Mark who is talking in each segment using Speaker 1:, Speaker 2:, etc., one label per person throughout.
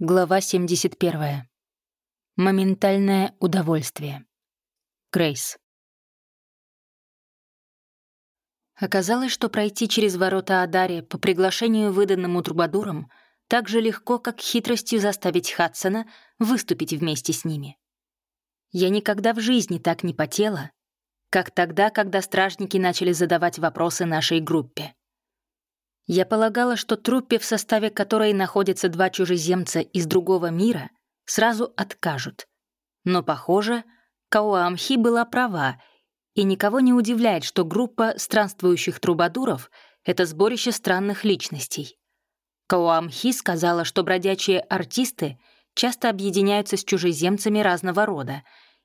Speaker 1: Глава 71. Моментальное удовольствие. Грейс. Оказалось, что пройти через ворота Адари по приглашению, выданному Трубадуром, так же легко, как хитростью заставить Хадсона выступить вместе с ними. Я никогда в жизни так не потела, как тогда, когда стражники начали задавать вопросы нашей группе. Я полагала, что труппе, в составе которой находятся два чужеземца из другого мира, сразу откажут. Но, похоже, Кауамхи была права, и никого не удивляет, что группа странствующих трубадуров — это сборище странных личностей. Кауамхи сказала, что бродячие артисты часто объединяются с чужеземцами разного рода,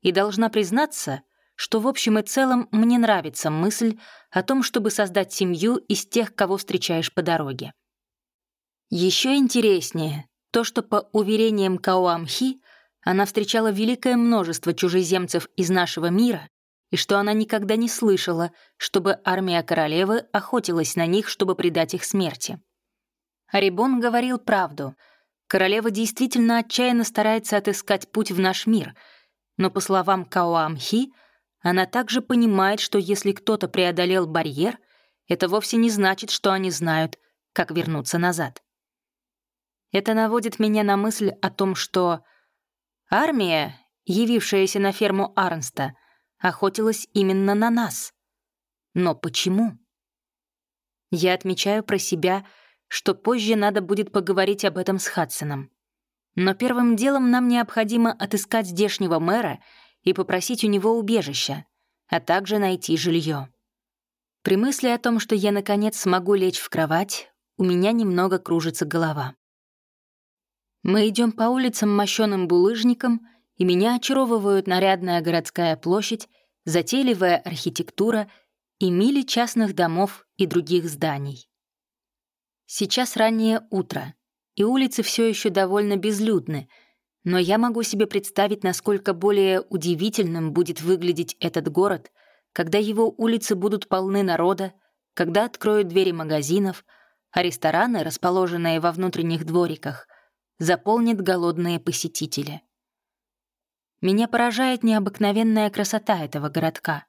Speaker 1: и должна признаться — что в общем и целом мне нравится мысль о том, чтобы создать семью из тех, кого встречаешь по дороге. Еще интереснее то, что по уверениям Кауамхи она встречала великое множество чужеземцев из нашего мира и что она никогда не слышала, чтобы армия королевы охотилась на них, чтобы предать их смерти. Арибон говорил правду. Королева действительно отчаянно старается отыскать путь в наш мир, но, по словам Кауамхи, она также понимает, что если кто-то преодолел барьер, это вовсе не значит, что они знают, как вернуться назад. Это наводит меня на мысль о том, что армия, явившаяся на ферму Арнста, охотилась именно на нас. Но почему? Я отмечаю про себя, что позже надо будет поговорить об этом с Хадсоном. Но первым делом нам необходимо отыскать здешнего мэра — и попросить у него убежища, а также найти жилье. При мысли о том, что я, наконец, смогу лечь в кровать, у меня немного кружится голова. Мы идем по улицам мощеным булыжником, и меня очаровывают нарядная городская площадь, затейливая архитектура и мили частных домов и других зданий. Сейчас раннее утро, и улицы все еще довольно безлюдны — но я могу себе представить, насколько более удивительным будет выглядеть этот город, когда его улицы будут полны народа, когда откроют двери магазинов, а рестораны, расположенные во внутренних двориках, заполнят голодные посетители. Меня поражает необыкновенная красота этого городка.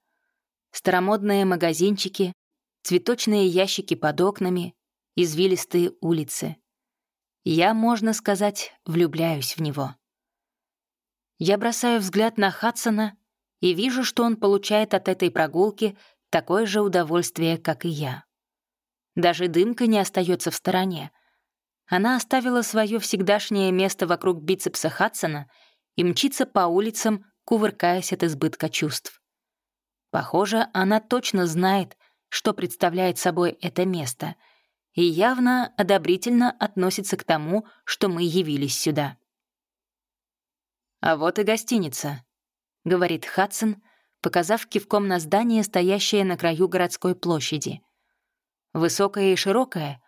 Speaker 1: Старомодные магазинчики, цветочные ящики под окнами, извилистые улицы. Я, можно сказать, влюбляюсь в него. Я бросаю взгляд на Хадсона и вижу, что он получает от этой прогулки такое же удовольствие, как и я. Даже дымка не остается в стороне. Она оставила свое всегдашнее место вокруг бицепса Хадсона и мчится по улицам, кувыркаясь от избытка чувств. Похоже, она точно знает, что представляет собой это место, и явно одобрительно относится к тому, что мы явились сюда. «А вот и гостиница», — говорит Хадсон, показав кивком на здание, стоящее на краю городской площади. Высокое и широкое,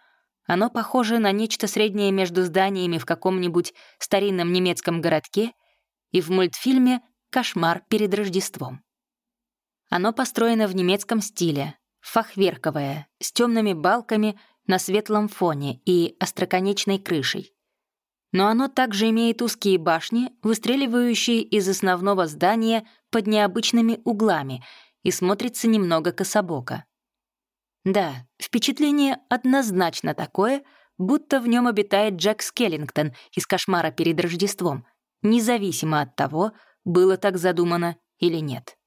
Speaker 1: оно похоже на нечто среднее между зданиями в каком-нибудь старинном немецком городке и в мультфильме «Кошмар перед Рождеством». Оно построено в немецком стиле, фахверковое, с темными балками на светлом фоне и остроконечной крышей но оно также имеет узкие башни, выстреливающие из основного здания под необычными углами и смотрится немного кособоко. Да, впечатление однозначно такое, будто в нем обитает Джек Скеллингтон из «Кошмара перед Рождеством», независимо от того, было так задумано или нет.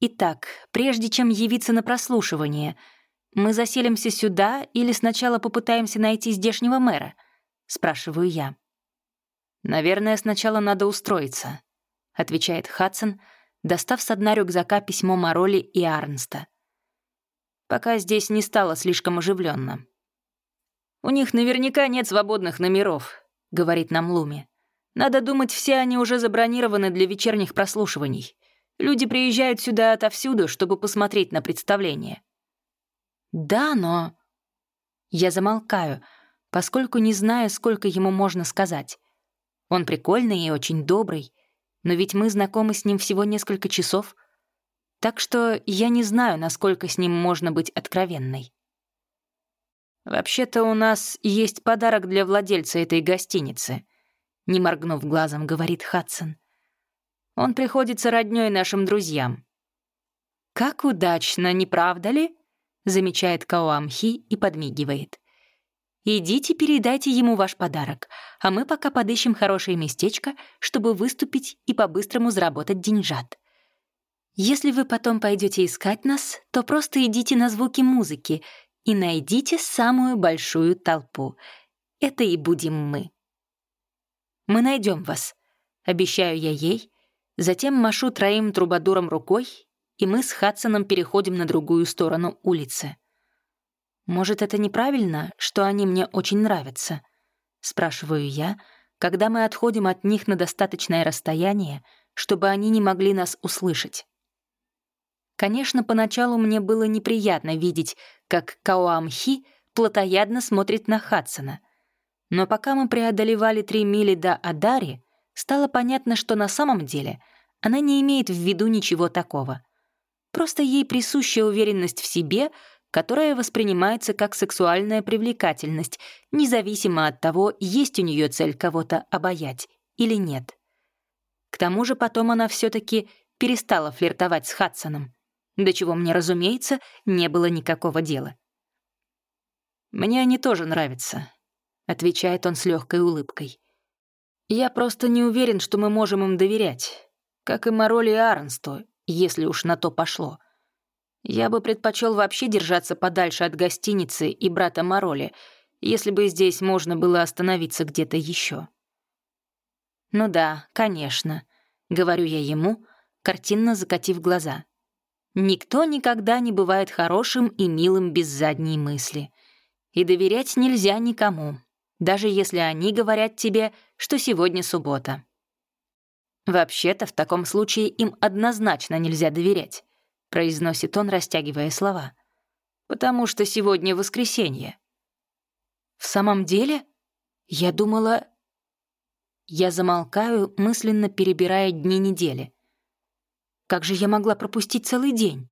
Speaker 1: Итак, прежде чем явиться на прослушивание, мы заселимся сюда или сначала попытаемся найти здешнего мэра —— спрашиваю я. «Наверное, сначала надо устроиться», — отвечает Хадсон, достав с дна рюкзака письмо Мароли и Арнста. «Пока здесь не стало слишком оживленно. «У них наверняка нет свободных номеров», — говорит нам Луми. «Надо думать, все они уже забронированы для вечерних прослушиваний. Люди приезжают сюда отовсюду, чтобы посмотреть на представление». «Да, но...» Я замолкаю — поскольку не знаю, сколько ему можно сказать. Он прикольный и очень добрый, но ведь мы знакомы с ним всего несколько часов, так что я не знаю, насколько с ним можно быть откровенной. «Вообще-то у нас есть подарок для владельца этой гостиницы», — не моргнув глазом, говорит Хадсон. «Он приходится роднёй нашим друзьям». «Как удачно, не правда ли?» — замечает Каоамхи и подмигивает. «Идите, передайте ему ваш подарок, а мы пока подыщем хорошее местечко, чтобы выступить и по-быстрому заработать деньжат. Если вы потом пойдете искать нас, то просто идите на звуки музыки и найдите самую большую толпу. Это и будем мы. Мы найдем вас, обещаю я ей, затем машу троим трубадурам рукой, и мы с Хадсоном переходим на другую сторону улицы. «Может, это неправильно, что они мне очень нравятся?» — спрашиваю я, когда мы отходим от них на достаточное расстояние, чтобы они не могли нас услышать. Конечно, поначалу мне было неприятно видеть, как Каоамхи плотоядно смотрит на Хадсона. Но пока мы преодолевали три мили до Адари, стало понятно, что на самом деле она не имеет в виду ничего такого. Просто ей присуща уверенность в себе, которая воспринимается как сексуальная привлекательность, независимо от того, есть у нее цель кого-то обаять или нет. К тому же потом она все таки перестала флиртовать с Хадсоном до чего мне, разумеется, не было никакого дела. «Мне они тоже нравятся», — отвечает он с легкой улыбкой. «Я просто не уверен, что мы можем им доверять, как и Мароли и Арнсту, если уж на то пошло. Я бы предпочел вообще держаться подальше от гостиницы и брата Мароли, если бы здесь можно было остановиться где-то еще. «Ну да, конечно», — говорю я ему, картинно закатив глаза. Никто никогда не бывает хорошим и милым без задней мысли. И доверять нельзя никому, даже если они говорят тебе, что сегодня суббота. «Вообще-то в таком случае им однозначно нельзя доверять», произносит он, растягивая слова. «Потому что сегодня воскресенье». «В самом деле? Я думала...» Я замолкаю, мысленно перебирая дни недели. Как же я могла пропустить целый день?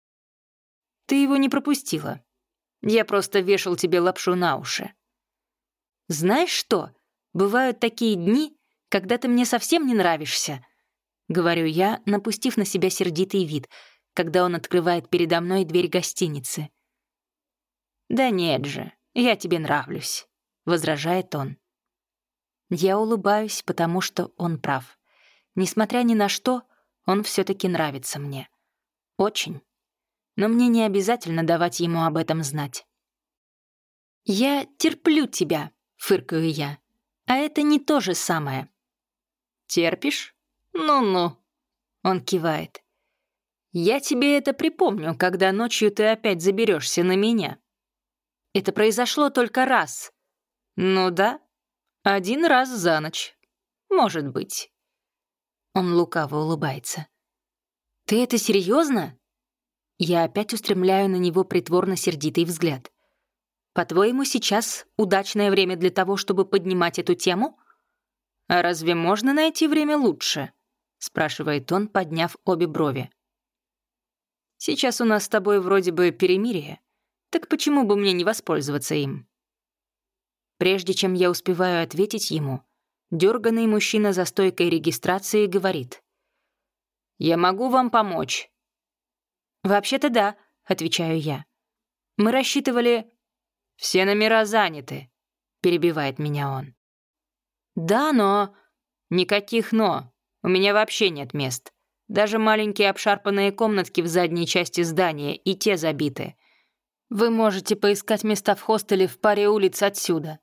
Speaker 1: Ты его не пропустила. Я просто вешал тебе лапшу на уши. Знаешь что? Бывают такие дни, когда ты мне совсем не нравишься. Говорю я, напустив на себя сердитый вид, когда он открывает передо мной дверь гостиницы. «Да нет же, я тебе нравлюсь», — возражает он. Я улыбаюсь, потому что он прав. Несмотря ни на что, он все таки нравится мне. Очень. Но мне не обязательно давать ему об этом знать. «Я терплю тебя», — фыркаю я. «А это не то же самое». «Терпишь? Ну-ну», — он кивает. «Я тебе это припомню, когда ночью ты опять заберешься на меня». «Это произошло только раз». «Ну да, один раз за ночь. Может быть». Он лукаво улыбается. «Ты это серьезно? Я опять устремляю на него притворно-сердитый взгляд. «По-твоему, сейчас удачное время для того, чтобы поднимать эту тему?» «А разве можно найти время лучше?» — спрашивает он, подняв обе брови. «Сейчас у нас с тобой вроде бы перемирие, так почему бы мне не воспользоваться им?» Прежде чем я успеваю ответить ему, Дёрганный мужчина за стойкой регистрации говорит. «Я могу вам помочь?» «Вообще-то да», — отвечаю я. «Мы рассчитывали...» «Все номера заняты», — перебивает меня он. «Да, но...» «Никаких «но». У меня вообще нет мест. Даже маленькие обшарпанные комнатки в задней части здания, и те забиты. Вы можете поискать места в хостеле в паре улиц отсюда.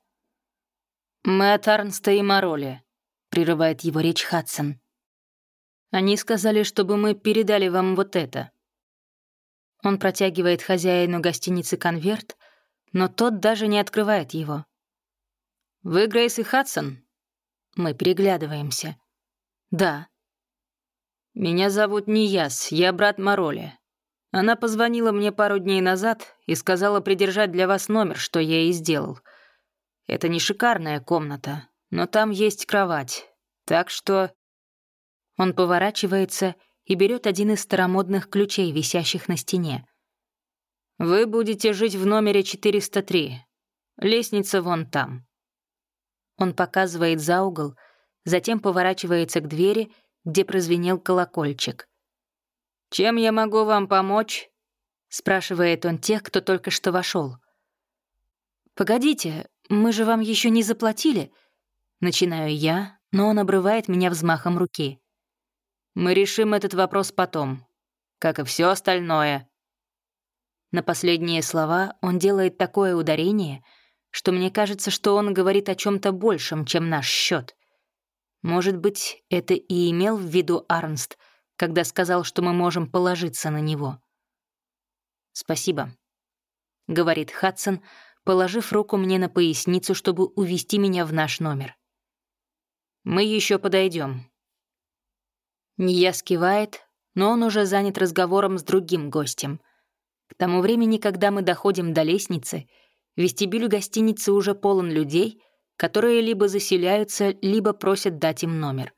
Speaker 1: «Мы от Арнста и Мароли», — прерывает его речь Хадсон. «Они сказали, чтобы мы передали вам вот это». Он протягивает хозяину гостиницы конверт, но тот даже не открывает его. «Вы Грейс и Хадсон?» Мы переглядываемся. «Да». «Меня зовут Нияс, я брат Мароли. Она позвонила мне пару дней назад и сказала придержать для вас номер, что я и сделал — это не шикарная комната, но там есть кровать. Так что...» Он поворачивается и берет один из старомодных ключей, висящих на стене. «Вы будете жить в номере 403. Лестница вон там». Он показывает за угол, затем поворачивается к двери, где прозвенел колокольчик. «Чем я могу вам помочь?» — спрашивает он тех, кто только что вошел. «Погодите, мы же вам еще не заплатили?» Начинаю я, но он обрывает меня взмахом руки. «Мы решим этот вопрос потом, как и все остальное». На последние слова он делает такое ударение, что мне кажется, что он говорит о чем то большем, чем наш счет. Может быть, это и имел в виду Арнст, когда сказал, что мы можем положиться на него. «Спасибо», — говорит Хадсон, положив руку мне на поясницу, чтобы увести меня в наш номер. Мы еще подойдем. Ния скивает, но он уже занят разговором с другим гостем. К тому времени, когда мы доходим до лестницы, вестибюль гостиницы уже полон людей, которые либо заселяются, либо просят дать им номер.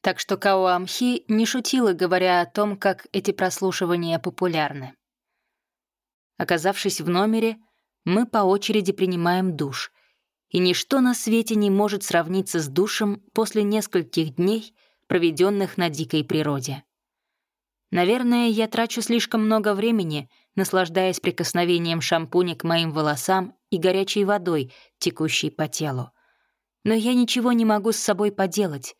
Speaker 1: Так что Кауамхи не шутила, говоря о том, как эти прослушивания популярны. Оказавшись в номере, мы по очереди принимаем душ, и ничто на свете не может сравниться с душем после нескольких дней, проведенных на дикой природе. Наверное, я трачу слишком много времени, наслаждаясь прикосновением шампуня к моим волосам и горячей водой, текущей по телу. Но я ничего не могу с собой поделать,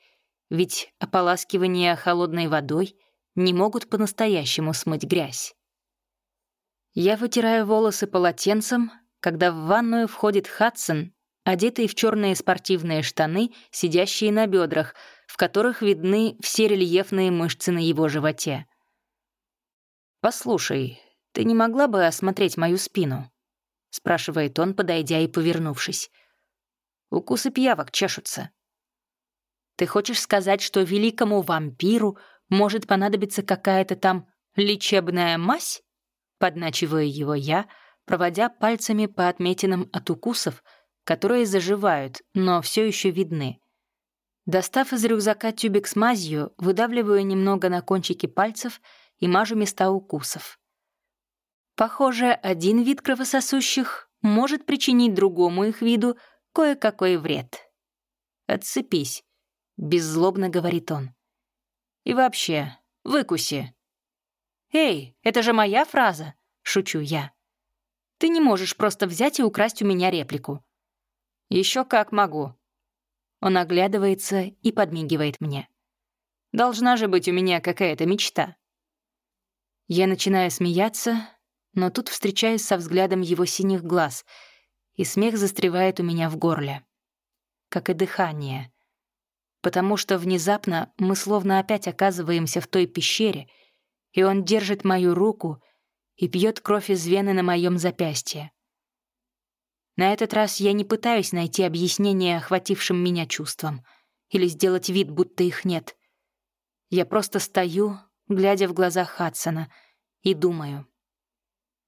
Speaker 1: ведь ополаскивание холодной водой не могут по-настоящему смыть грязь. Я вытираю волосы полотенцем, когда в ванную входит Хадсон одетый в черные спортивные штаны, сидящие на бедрах, в которых видны все рельефные мышцы на его животе. «Послушай, ты не могла бы осмотреть мою спину?» — спрашивает он, подойдя и повернувшись. «Укусы пиявок чешутся». «Ты хочешь сказать, что великому вампиру может понадобиться какая-то там лечебная мазь?» Подначиваю его я, проводя пальцами по отметинам от укусов — которые заживают, но все еще видны. Достав из рюкзака тюбик с мазью, выдавливаю немного на кончики пальцев и мажу места укусов. Похоже, один вид кровососущих может причинить другому их виду кое-какой вред. «Отцепись», — беззлобно говорит он. «И вообще, выкуси». «Эй, это же моя фраза», — шучу я. «Ты не можешь просто взять и украсть у меня реплику. Еще как могу». Он оглядывается и подмигивает мне. «Должна же быть у меня какая-то мечта». Я начинаю смеяться, но тут встречаюсь со взглядом его синих глаз, и смех застревает у меня в горле. Как и дыхание. Потому что внезапно мы словно опять оказываемся в той пещере, и он держит мою руку и пьет кровь из вены на моем запястье. На этот раз я не пытаюсь найти объяснение охватившим меня чувствам или сделать вид, будто их нет. Я просто стою, глядя в глаза Хадсона, и думаю.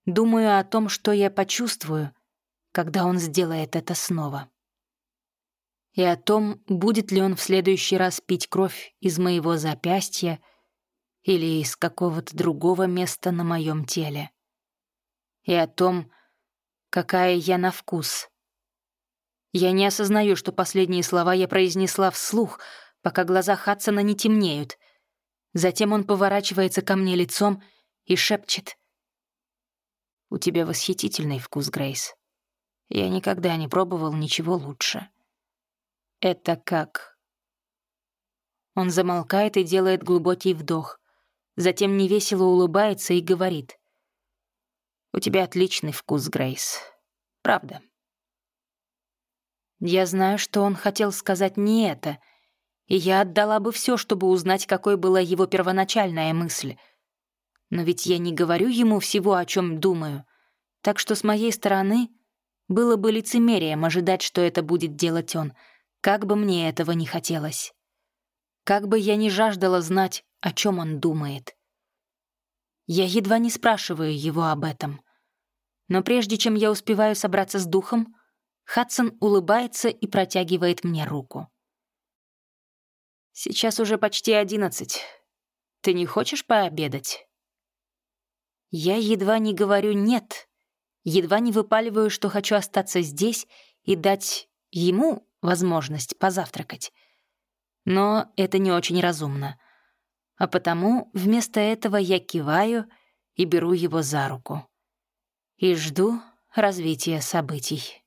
Speaker 1: Думаю о том, что я почувствую, когда он сделает это снова. И о том, будет ли он в следующий раз пить кровь из моего запястья или из какого-то другого места на моем теле. И о том, какая я на вкус. Я не осознаю, что последние слова я произнесла вслух, пока глаза Хадсона не темнеют. Затем он поворачивается ко мне лицом и шепчет. «У тебя восхитительный вкус, Грейс. Я никогда не пробовал ничего лучше. Это как...» Он замолкает и делает глубокий вдох. Затем невесело улыбается и говорит. У тебя отличный вкус, Грейс. Правда. Я знаю, что он хотел сказать не это, и я отдала бы все, чтобы узнать, какой была его первоначальная мысль. Но ведь я не говорю ему всего, о чем думаю, так что с моей стороны было бы лицемерием ожидать, что это будет делать он, как бы мне этого не хотелось. Как бы я ни жаждала знать, о чем он думает. Я едва не спрашиваю его об этом. Но прежде чем я успеваю собраться с духом, Хадсон улыбается и протягивает мне руку. «Сейчас уже почти одиннадцать. Ты не хочешь пообедать?» Я едва не говорю «нет», Едва не выпаливаю, что хочу остаться здесь и дать ему возможность позавтракать. Но это не очень разумно. А потому вместо этого я киваю и беру его за руку. И жду развития событий.